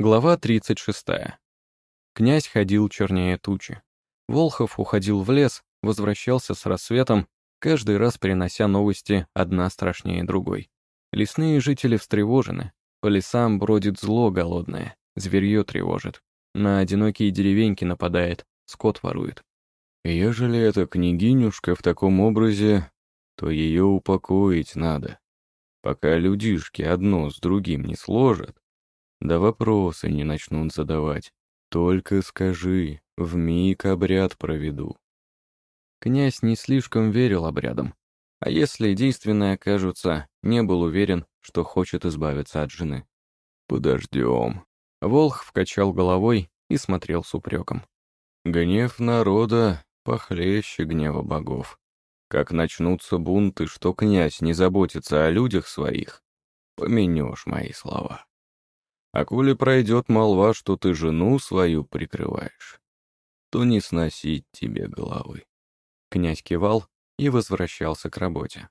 Глава 36. Князь ходил чернее тучи. Волхов уходил в лес, возвращался с рассветом, каждый раз принося новости одна страшнее другой. Лесные жители встревожены, по лесам бродит зло голодное, зверье тревожит, на одинокие деревеньки нападает, скот ворует. Ежели эта княгинюшка в таком образе, то ее упокоить надо, пока людишки одно с другим не сложат, да вопросы не начнут задавать. Только скажи, вмиг обряд проведу. Князь не слишком верил обрядам, а если действенные окажутся, не был уверен, что хочет избавиться от жены. Подождем. Волх вкачал головой и смотрел с упреком. Гнев народа похлеще гнева богов. Как начнутся бунты, что князь не заботится о людях своих, поменешь мои слова. А коли пройдет молва, что ты жену свою прикрываешь, то не сносить тебе головы. Князь кивал и возвращался к работе.